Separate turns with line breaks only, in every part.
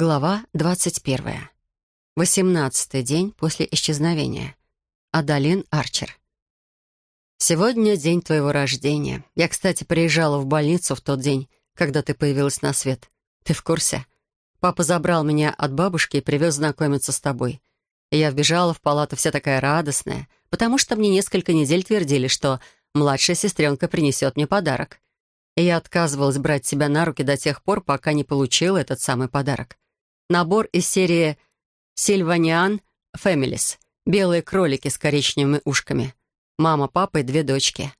Глава 21. Восемнадцатый день после исчезновения. Адалин Арчер. «Сегодня день твоего рождения. Я, кстати, приезжала в больницу в тот день, когда ты появилась на свет. Ты в курсе? Папа забрал меня от бабушки и привез знакомиться с тобой. И я вбежала в палату вся такая радостная, потому что мне несколько недель твердили, что младшая сестренка принесет мне подарок и я отказывалась брать себя на руки до тех пор, пока не получила этот самый подарок. Набор из серии «Sylvanian Families» — белые кролики с коричневыми ушками. Мама, папа и две дочки.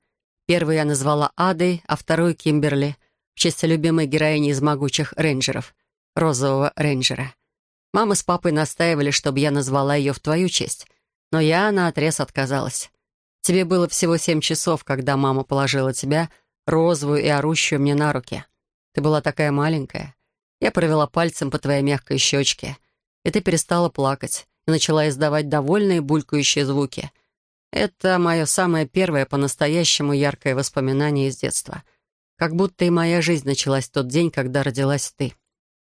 Первую я назвала Адой, а вторую — Кимберли, в честь любимой героини из «Могучих рейнджеров» — розового рейнджера. Мама с папой настаивали, чтобы я назвала ее в твою честь, но я наотрез отказалась. Тебе было всего семь часов, когда мама положила тебя — розовую и орущую мне на руки. Ты была такая маленькая. Я провела пальцем по твоей мягкой щечке, и ты перестала плакать и начала издавать довольные булькающие звуки. Это мое самое первое по-настоящему яркое воспоминание из детства. Как будто и моя жизнь началась в тот день, когда родилась ты.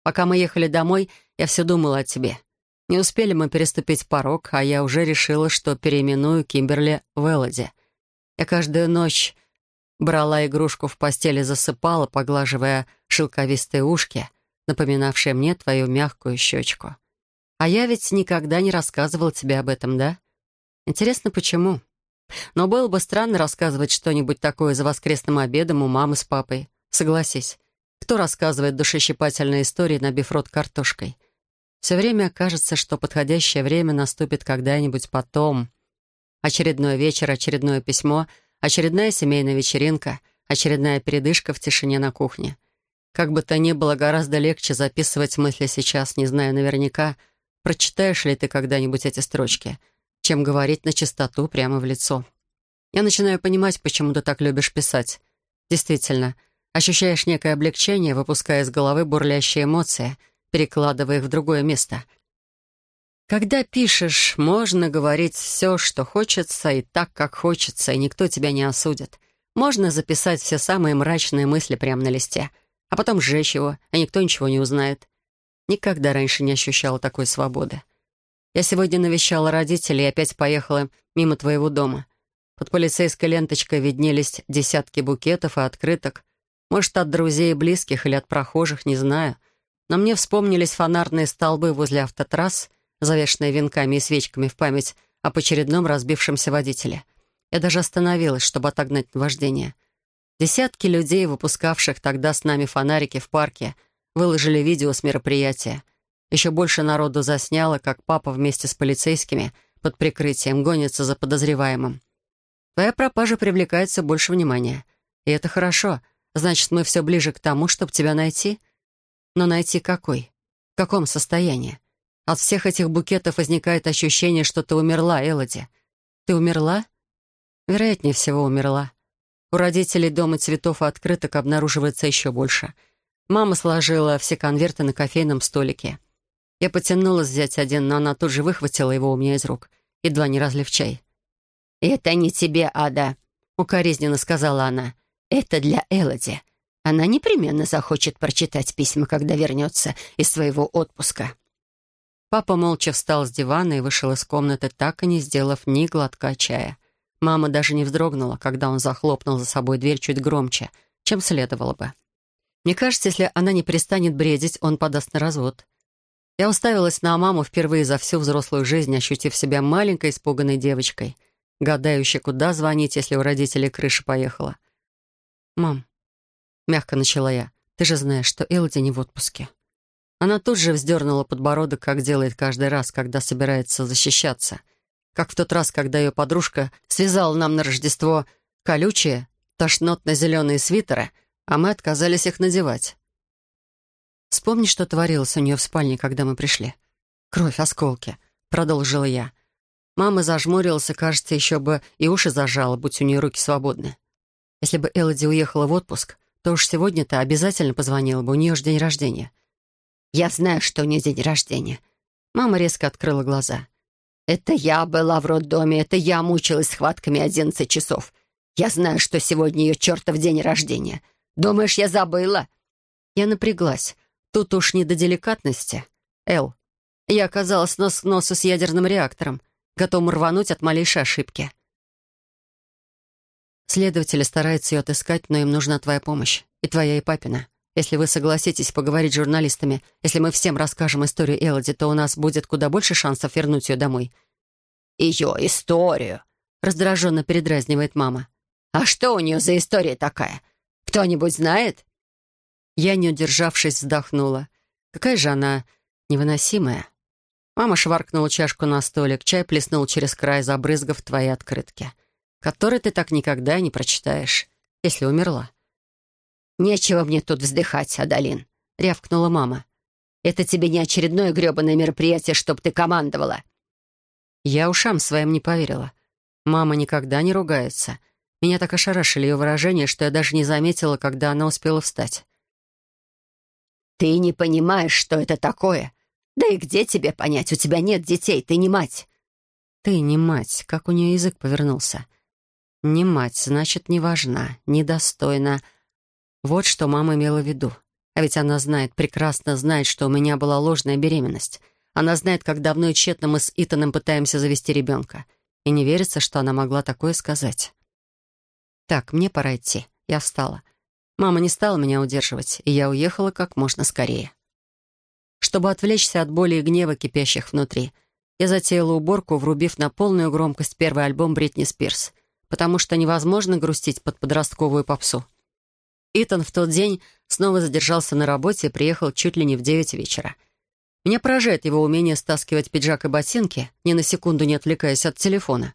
Пока мы ехали домой, я все думала о тебе. Не успели мы переступить порог, а я уже решила, что переименую Кимберли в Элоди. Я каждую ночь Брала игрушку в постели, засыпала, поглаживая шелковистые ушки, напоминавшие мне твою мягкую щечку. А я ведь никогда не рассказывал тебе об этом, да? Интересно, почему? Но было бы странно рассказывать что-нибудь такое за воскресным обедом у мамы с папой. Согласись, кто рассказывает душещипательные истории, набив рот картошкой? Все время кажется, что подходящее время наступит когда-нибудь потом. Очередной вечер, очередное письмо — Очередная семейная вечеринка, очередная передышка в тишине на кухне. Как бы то ни было, гораздо легче записывать мысли сейчас, не зная наверняка, прочитаешь ли ты когда-нибудь эти строчки, чем говорить на чистоту прямо в лицо. Я начинаю понимать, почему ты так любишь писать. Действительно, ощущаешь некое облегчение, выпуская из головы бурлящие эмоции, перекладывая их в другое место — когда пишешь, можно говорить все, что хочется, и так, как хочется, и никто тебя не осудит. Можно записать все самые мрачные мысли прямо на листе, а потом сжечь его, а никто ничего не узнает. Никогда раньше не ощущала такой свободы. Я сегодня навещала родителей и опять поехала мимо твоего дома. Под полицейской ленточкой виднелись десятки букетов и открыток. Может, от друзей и близких или от прохожих, не знаю. Но мне вспомнились фонарные столбы возле автотрасс — завешенная венками и свечками в память об очередном разбившемся водителе. Я даже остановилась, чтобы отогнать вождение. Десятки людей, выпускавших тогда с нами фонарики в парке, выложили видео с мероприятия. Еще больше народу засняло, как папа вместе с полицейскими под прикрытием гонится за подозреваемым. Твоя пропажа привлекает все больше внимания. И это хорошо. Значит, мы все ближе к тому, чтобы тебя найти. Но найти какой? В каком состоянии? От всех этих букетов возникает ощущение, что ты умерла, Элоди. Ты умерла? Вероятнее всего, умерла. У родителей дома цветов и открыток обнаруживается еще больше. Мама сложила все конверты на кофейном столике. Я потянулась взять один, но она тут же выхватила его у меня из рук, едва не разлив чай. «Это не тебе, Ада», — укоризненно сказала она. «Это для Элоди. Она непременно захочет прочитать письма, когда вернется из своего отпуска». Папа молча встал с дивана и вышел из комнаты, так и не сделав ни глотка чая. Мама даже не вздрогнула, когда он захлопнул за собой дверь чуть громче, чем следовало бы. Мне кажется, если она не перестанет бредить, он подаст на развод. Я уставилась на маму впервые за всю взрослую жизнь, ощутив себя маленькой испуганной девочкой, гадающей, куда звонить, если у родителей крыша поехала. «Мам», — мягко начала я, — «ты же знаешь, что Элди не в отпуске». Она тут же вздернула подбородок, как делает каждый раз, когда собирается защищаться. Как в тот раз, когда ее подружка связала нам на Рождество колючие, тошнотно-зеленые свитеры, а мы отказались их надевать. «Вспомни, что творилось у нее в спальне, когда мы пришли. Кровь, осколки», — продолжила я. Мама зажмурилась, кажется, еще бы и уши зажала, будь у нее руки свободны. Если бы Элоди уехала в отпуск, то уж сегодня-то обязательно позвонила бы, у нее же день рождения. Я знаю, что у нее день рождения». Мама резко открыла глаза. «Это я была в роддоме, это я мучилась схватками одиннадцать часов. Я знаю, что сегодня ее чертов день рождения. Думаешь, я забыла?» Я напряглась. Тут уж не до деликатности. Эл, я оказалась нос к носу с ядерным реактором, готовым рвануть от малейшей ошибки. Следователи стараются ее отыскать, но им нужна твоя помощь. И твоя, и папина. Если вы согласитесь поговорить с журналистами, если мы всем расскажем историю Элоди, то у нас будет куда больше шансов вернуть ее домой.
«Ее историю?» — раздраженно передразнивает мама. «А что у нее за история такая? Кто-нибудь знает?»
Я, не удержавшись, вздохнула. Какая же она невыносимая. Мама шваркнула чашку на столик, чай плеснул через край, забрызгав твои открытки который ты так никогда не прочитаешь, если умерла».
«Нечего мне тут вздыхать, Адалин», — рявкнула мама. «Это тебе не очередное грёбаное мероприятие, чтоб ты командовала».
Я ушам своим не поверила. Мама никогда не ругается. Меня так ошарашили ее выражения, что я даже не заметила, когда она успела встать.
«Ты не понимаешь, что это такое. Да и где тебе понять? У тебя нет детей, ты не мать».
«Ты не мать», как у нее язык повернулся. Не мать, значит, не важна, недостойна. Вот что мама имела в виду. А ведь она знает, прекрасно знает, что у меня была ложная беременность. Она знает, как давно и тщетно мы с Итаном пытаемся завести ребенка. И не верится, что она могла такое сказать. Так, мне пора идти. Я встала. Мама не стала меня удерживать, и я уехала как можно скорее. Чтобы отвлечься от боли и гнева, кипящих внутри, я затеяла уборку, врубив на полную громкость первый альбом Бритни Спирс — потому что невозможно грустить под подростковую попсу. Итан в тот день снова задержался на работе и приехал чуть ли не в девять вечера. Меня поражает его умение стаскивать пиджак и ботинки, ни на секунду не отвлекаясь от телефона.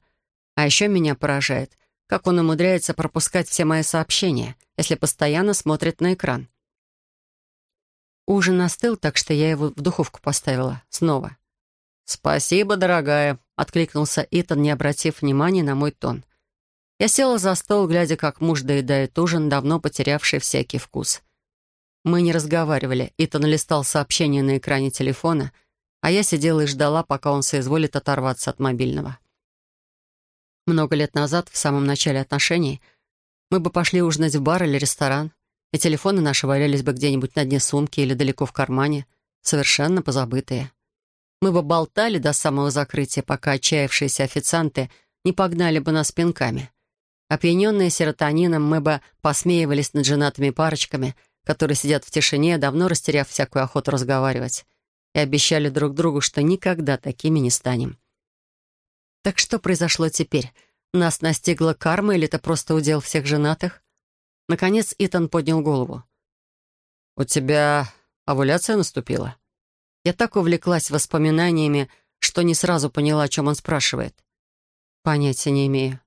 А еще меня поражает, как он умудряется пропускать все мои сообщения, если постоянно смотрит на экран. Ужин остыл, так что я его в духовку поставила. Снова. «Спасибо, дорогая», — откликнулся Итан, не обратив внимания на мой тон. Я села за стол, глядя, как муж доедает ужин, давно потерявший всякий вкус. Мы не разговаривали. Итан листал сообщения на экране телефона, а я сидела и ждала, пока он соизволит оторваться от мобильного. Много лет назад, в самом начале отношений, мы бы пошли ужинать в бар или ресторан, и телефоны наши валялись бы где-нибудь на дне сумки или далеко в кармане, совершенно позабытые. Мы бы болтали до самого закрытия, пока отчаявшиеся официанты не погнали бы нас пинками. Опьяненные серотонином, мы бы посмеивались над женатыми парочками, которые сидят в тишине, давно растеряв всякую охоту разговаривать, и обещали друг другу, что никогда такими не станем. Так что произошло теперь? Нас настигла карма или это просто удел всех женатых? Наконец Итан поднял голову. «У тебя овуляция наступила?» Я так увлеклась воспоминаниями, что не сразу поняла, о чем он спрашивает. Понятия не имею.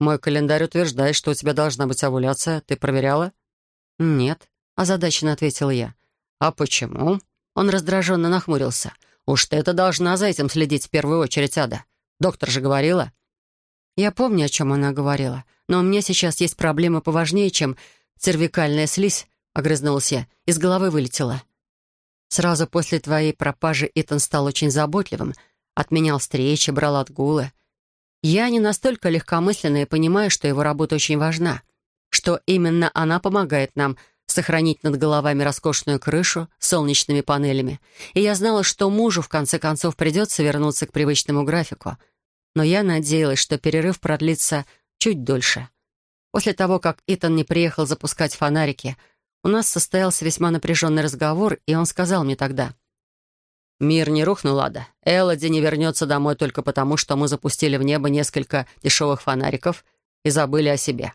Мой календарь утверждает, что у тебя должна быть овуляция. Ты проверяла?» «Нет», — озадаченно ответил я. «А почему?» Он раздраженно нахмурился. «Уж ты это должна за этим следить в первую очередь, Ада. Доктор же говорила». Я помню, о чем она говорила, но у меня сейчас есть проблемы поважнее, чем цервикальная слизь, — огрызнулась я, — из головы вылетела. Сразу после твоей пропажи Итан стал очень заботливым, отменял встречи, брал отгулы. Я не настолько легкомысленна и понимаю, что его работа очень важна, что именно она помогает нам сохранить над головами роскошную крышу с солнечными панелями. И я знала, что мужу в конце концов придется вернуться к привычному графику. Но я надеялась, что перерыв продлится чуть дольше. После того, как Итан не приехал запускать фонарики, у нас состоялся весьма напряженный разговор, и он сказал мне тогда — Мир не рухнул, Ада. Элоди не вернется домой только потому, что мы запустили в небо несколько дешевых фонариков и забыли о себе.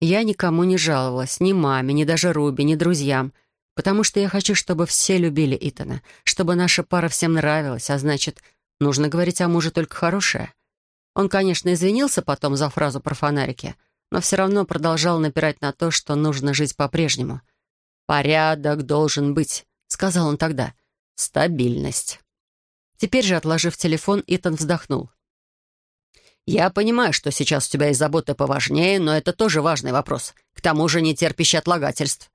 Я никому не жаловалась, ни маме, ни даже Руби, ни друзьям, потому что я хочу, чтобы все любили Итана, чтобы наша пара всем нравилась, а значит, нужно говорить о муже только хорошее. Он, конечно, извинился потом за фразу про фонарики, но все равно продолжал напирать на то, что нужно жить по-прежнему. «Порядок должен быть», — сказал он тогда, — Стабильность. Теперь же, отложив телефон, Итан вздохнул. «Я понимаю, что сейчас у тебя есть заботы поважнее, но это тоже важный вопрос. К тому же не терпящий отлагательств».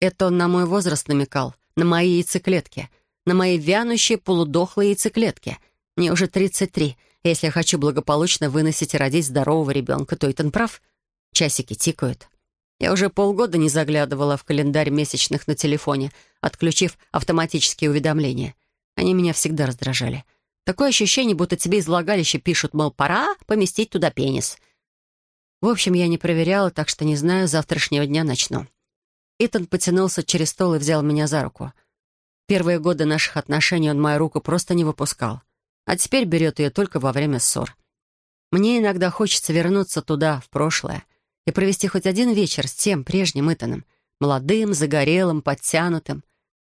Это он на мой возраст намекал, на мои яйцеклетки, на мои вянущие полудохлые яйцеклетки. Мне уже 33. Если я хочу благополучно выносить и родить здорового ребенка, то Итан прав. Часики тикают. Я уже полгода не заглядывала в календарь месячных на телефоне, отключив автоматические уведомления. Они меня всегда раздражали. Такое ощущение, будто тебе из влагалища пишут, мол, пора поместить туда пенис. В общем, я не проверяла, так что не знаю, завтрашнего дня начну. Итан потянулся через стол и взял меня за руку. Первые годы наших отношений он мою руку просто не выпускал. А теперь берет ее только во время ссор. Мне иногда хочется вернуться туда, в прошлое, и провести хоть один вечер с тем прежним Итаном, молодым, загорелым, подтянутым.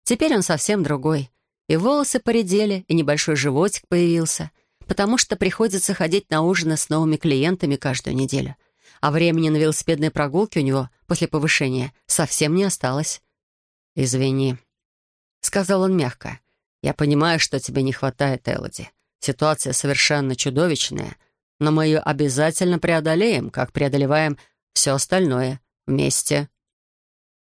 Теперь он совсем другой. И волосы поредели, и небольшой животик появился, потому что приходится ходить на ужины с новыми клиентами каждую неделю. А времени на велосипедные прогулки у него после повышения совсем не осталось. «Извини», — сказал он мягко. «Я понимаю, что тебе не хватает, Элоди. Ситуация совершенно чудовищная, но мы ее обязательно преодолеем, как преодолеваем все остальное вместе».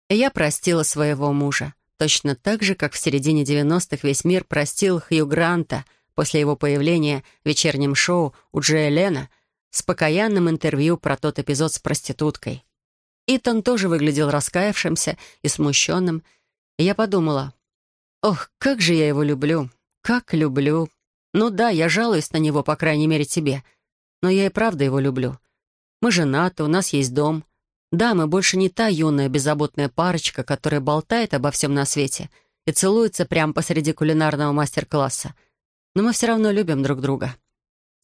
Я простила своего мужа точно так же, как в середине 90-х весь мир простил Хью Гранта после его появления в вечернем шоу у Джея Лена с покаянным интервью про тот эпизод с проституткой. Итан тоже выглядел раскаявшимся и смущенным, и я подумала, ох, как же я его люблю, как люблю. Ну да, я жалуюсь на него, по крайней мере, тебе, но я и правда его люблю. Мы женаты, у нас есть дом — да, мы больше не та юная беззаботная парочка, которая болтает обо всем на свете и целуется прямо посреди кулинарного мастер-класса. Но мы все равно любим друг друга.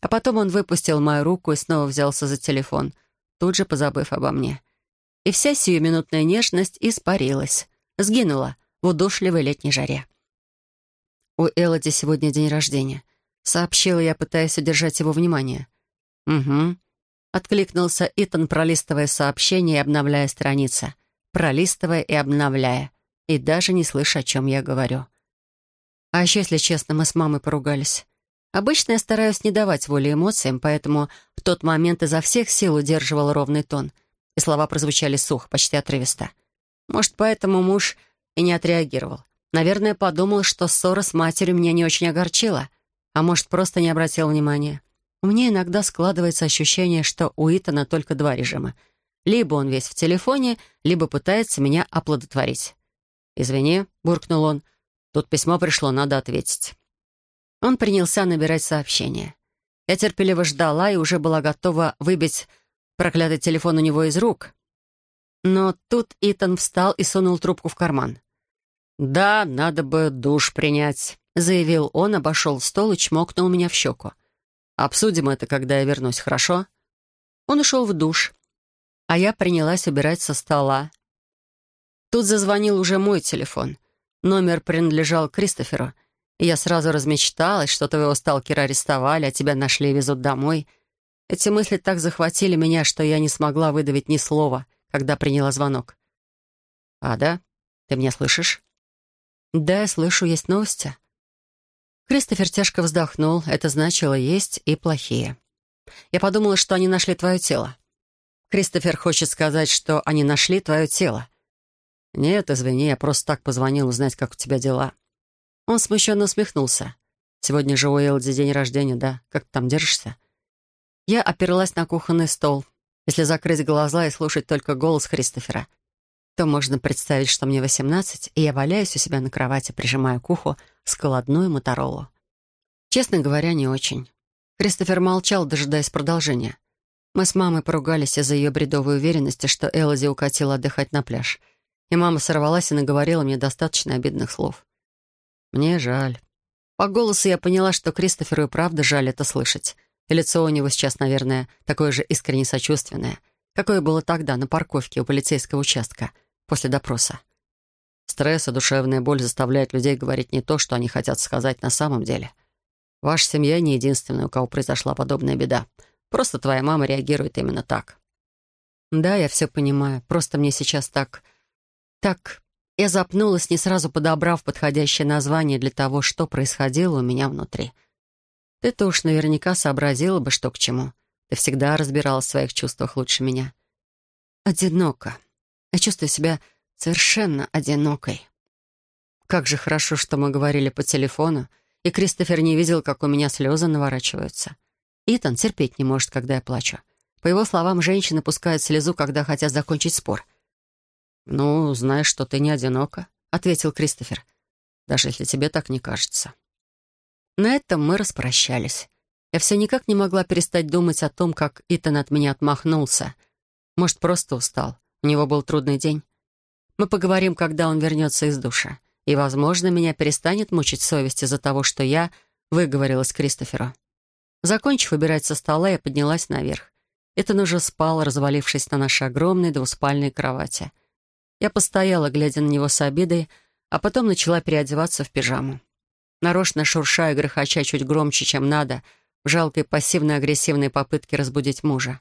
А потом он выпустил мою руку и снова взялся за телефон, тут же позабыв обо мне. И вся сиюминутная нежность испарилась, сгинула в удушливой летней жаре. «У Элоди сегодня день рождения», — сообщила я, пытаясь удержать его внимание. «Угу», Откликнулся Итан, пролистывая сообщение и обновляя страницы. Пролистывая и обновляя. И даже не слыша, о чем я говорю. А еще, если честно, мы с мамой поругались. Обычно я стараюсь не давать воли эмоциям, поэтому в тот момент изо всех сил удерживал ровный тон. И слова прозвучали сухо, почти отрывисто. Может, поэтому муж и не отреагировал. Наверное, подумал, что ссора с матерью меня не очень огорчила. А может, просто не обратил внимания. У меня иногда складывается ощущение, что у Итана только два режима. Либо он весь в телефоне, либо пытается меня оплодотворить. «Извини», — буркнул он, — «тут письмо пришло, надо ответить». Он принялся набирать сообщение. Я терпеливо ждала и уже была готова выбить проклятый телефон у него из рук. Но тут Итан встал и сунул трубку в карман. «Да, надо бы душ принять», — заявил он, обошел стол и чмокнул меня в щеку. Обсудим это, когда я вернусь, хорошо?» Он ушел в душ, а я принялась убирать со стола. Тут зазвонил уже мой телефон. Номер принадлежал Кристоферу, и я сразу размечталась, что твоего сталкера арестовали, а тебя нашли и везут домой. Эти мысли так захватили меня, что я не смогла выдавить ни слова, когда приняла звонок. «Ада, ты меня слышишь?» «Да, я слышу, есть новости». Кристофер тяжко вздохнул. Это значило «есть» и «плохие». Я подумала, что они нашли твое тело. Кристофер хочет сказать, что они нашли твое тело. Нет, извини, я просто так позвонил узнать, как у тебя дела. Он смущенно усмехнулся. Сегодня же у Элди день рождения, да? Как ты там держишься? Я оперлась на кухонный стол. Если закрыть глаза и слушать только голос Кристофера, то можно представить, что мне 18, и я валяюсь у себя на кровати, прижимая к уху складную моторолу. Честно говоря, не очень. Кристофер молчал, дожидаясь продолжения. Мы с мамой поругались из-за ее бредовой уверенности, что Элоди укатила отдыхать на пляж. И мама сорвалась и наговорила мне достаточно обидных слов. Мне жаль. По голосу я поняла, что Кристоферу и правда жаль это слышать. И лицо у него сейчас, наверное, такое же искренне сочувственное, какое было тогда на парковке у полицейского участка — после допроса. Стресс и душевная боль заставляют людей говорить не то, что они хотят сказать на самом деле. Ваша семья не единственная, у кого произошла подобная беда. Просто твоя мама реагирует именно так. Да, я все понимаю. Просто мне сейчас так... Так... Я запнулась, не сразу подобрав подходящее название для того, что происходило у меня внутри. Ты-то уж наверняка сообразила бы, что к чему. Ты всегда разбиралась в своих чувствах лучше меня. Одиноко. Я чувствую себя совершенно одинокой. Как же хорошо, что мы говорили по телефону, и Кристофер не видел, как у меня слезы наворачиваются. Итан терпеть не может, когда я плачу. По его словам, женщины пускают слезу, когда хотят закончить спор. «Ну, знаешь, что ты не одинока», — ответил Кристофер. «Даже если тебе так не кажется». На этом мы распрощались. Я все никак не могла перестать думать о том, как Итан от меня отмахнулся. Может, просто устал. У него был трудный день. Мы поговорим, когда он вернется из душа. И, возможно, меня перестанет мучить совесть из-за того, что я выговорилась Кристоферу. Закончив убирать со стола, я поднялась наверх. Итан уже спал, развалившись на нашей огромной двуспальной кровати. Я постояла, глядя на него с обидой, а потом начала переодеваться в пижаму. Нарочно шурша и грохоча чуть громче, чем надо, в жалкой пассивно-агрессивной попытке разбудить мужа.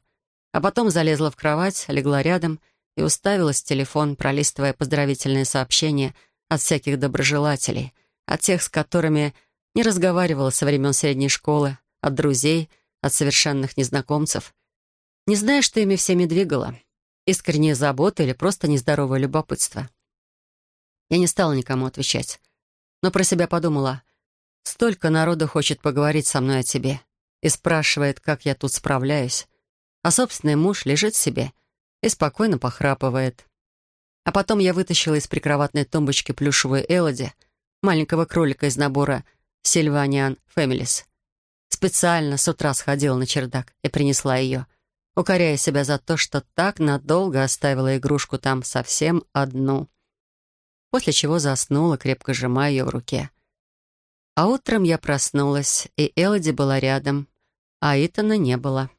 А потом залезла в кровать, легла рядом и уставилась в телефон, пролистывая поздравительные сообщения от всяких доброжелателей, от тех, с которыми не разговаривала со времен средней школы, от друзей, от совершенных незнакомцев. Не знаю, что ими всеми двигало. Искренняя забота или просто нездоровое любопытство. Я не стала никому отвечать, но про себя подумала, столько народу хочет поговорить со мной о тебе и спрашивает, как я тут справляюсь, а собственный муж лежит себе и спокойно похрапывает. А потом я вытащила из прикроватной тумбочки плюшевую Элоди, маленького кролика из набора «Сильваниан Фэмилис». Специально с утра сходила на чердак и принесла ее, укоряя себя за то, что так надолго оставила игрушку там совсем одну. После чего заснула, крепко сжимая ее в руке. А утром я проснулась, и Элоди была рядом, а Итана не было.